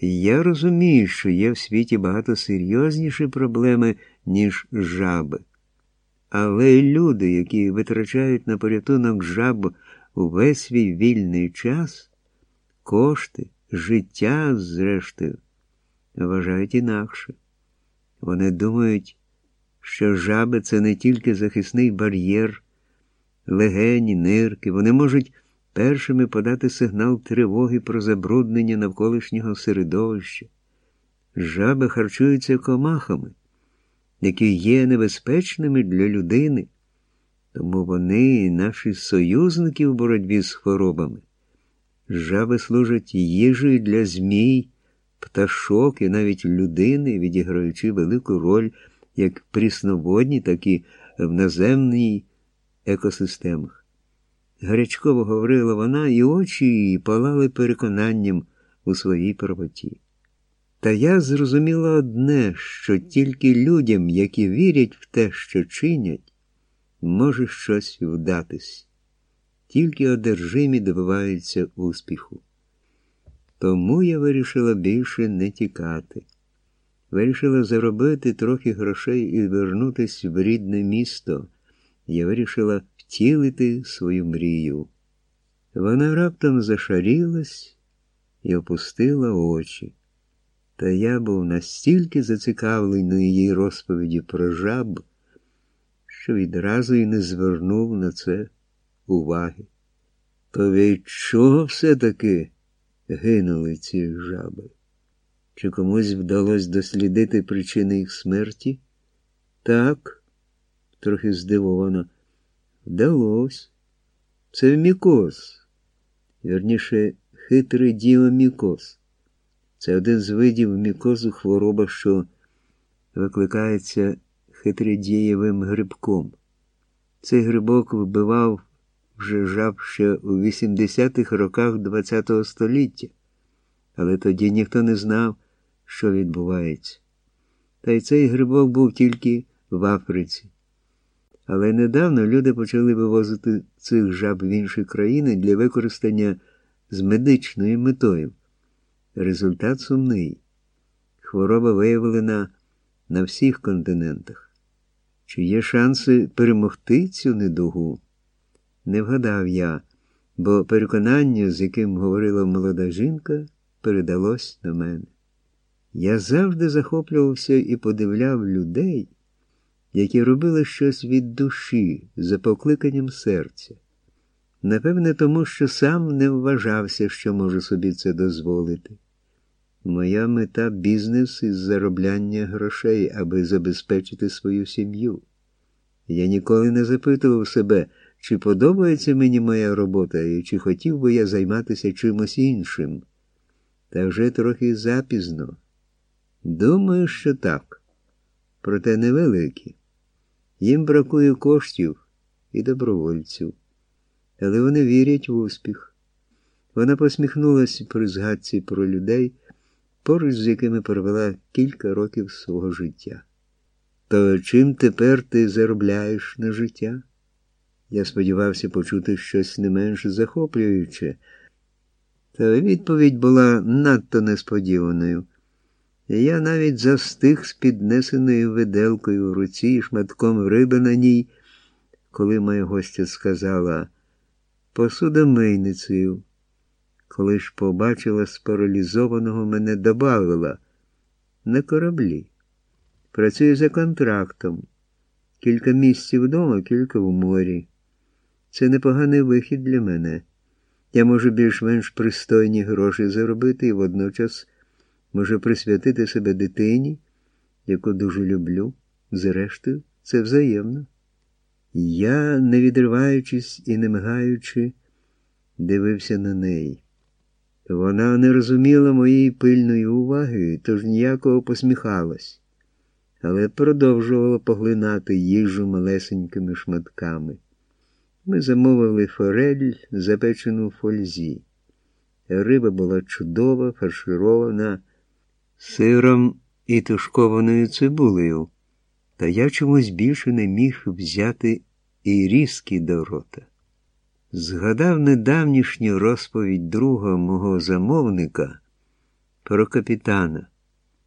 Я розумію, що є в світі багато серйозніші проблеми, ніж жаби. Але люди, які витрачають на порятунок жаб увесь свій вільний час, кошти, життя, зрештою, вважають інакше. Вони думають, що жаби це не тільки захисний бар'єр, легені, нирки, вони можуть першими подати сигнал тривоги про забруднення навколишнього середовища. Жаби харчуються комахами, які є небезпечними для людини, тому вони наші союзники в боротьбі з хворобами. Жаби служать їжею для змій, пташок і навіть людини, відіграючи велику роль як прісноводні, так і в наземній екосистемах. Гарячково говорила вона, і очі її палали переконанням у своїй правоті. Та я зрозуміла одне, що тільки людям, які вірять в те, що чинять, може щось вдатись, тільки одержимі добиваються успіху. Тому я вирішила більше не тікати. Вирішила заробити трохи грошей і вернутися в рідне місто. Я вирішила втілити свою мрію. Вона раптом зашарілась і опустила очі. Та я був настільки зацікавлений її розповіді про жаб, що відразу й не звернув на це уваги. То від чого все-таки гинули ці жаби? Чи комусь вдалося дослідити причини їх смерті? Так, трохи здивовано. Вдалось. Це мікоз. Вірніше, хитрий діомікоз. Це один з видів мікозу хвороба, що викликається хитридієвим грибком. Цей грибок вбивав вже жаб ще у 80-х роках ХХ століття, але тоді ніхто не знав, що відбувається. Та й цей грибок був тільки в Африці. Але недавно люди почали вивозити цих жаб в інші країни для використання з медичною метою. Результат сумний. Хвороба виявлена на всіх континентах. Чи є шанси перемогти цю недугу? Не вгадав я, бо переконання, з яким говорила молода жінка, передалось на мене. Я завжди захоплювався і подивляв людей, які робили щось від душі за покликанням серця. Напевне, тому що сам не вважався, що можу собі це дозволити. Моя мета бізнес із заробляння грошей, аби забезпечити свою сім'ю. Я ніколи не запитував себе, чи подобається мені моя робота і чи хотів би я займатися чимось іншим. Та вже трохи запізно. Думаю, що так. Проте невеликі. Їм бракує коштів і добровольців. Але вони вірять в успіх. Вона посміхнулася при згадці про людей, поруч з якими провела кілька років свого життя. То чим тепер ти заробляєш на життя? Я сподівався почути щось не менш захоплююче, та відповідь була надто несподіваною. Я навіть застиг з піднесеною виделкою в руці і шматком риби на ній, коли моя гостя сказала посудомийницею. Коли ж побачила спаралізованого, мене добавила на кораблі. Працюю за контрактом. Кілька місяців вдома, кілька в морі. Це непоганий вихід для мене. Я можу більш-менш пристойні гроші заробити і водночас можу присвятити себе дитині, яку дуже люблю. Зрештою, це взаємно. Я, не відриваючись і не мигаючи, дивився на неї. Вона не розуміла моєї пильної уваги, тож ніякого посміхалась, але продовжувала поглинати їжу малесенькими шматками. Ми замовили форель, запечену в фользі. Риба була чудова, фарширована сиром і тушкованою цибулею, та я чомусь більше не міг взяти і різки до рота. Згадав недавнішню розповідь друга мого замовника про капітана.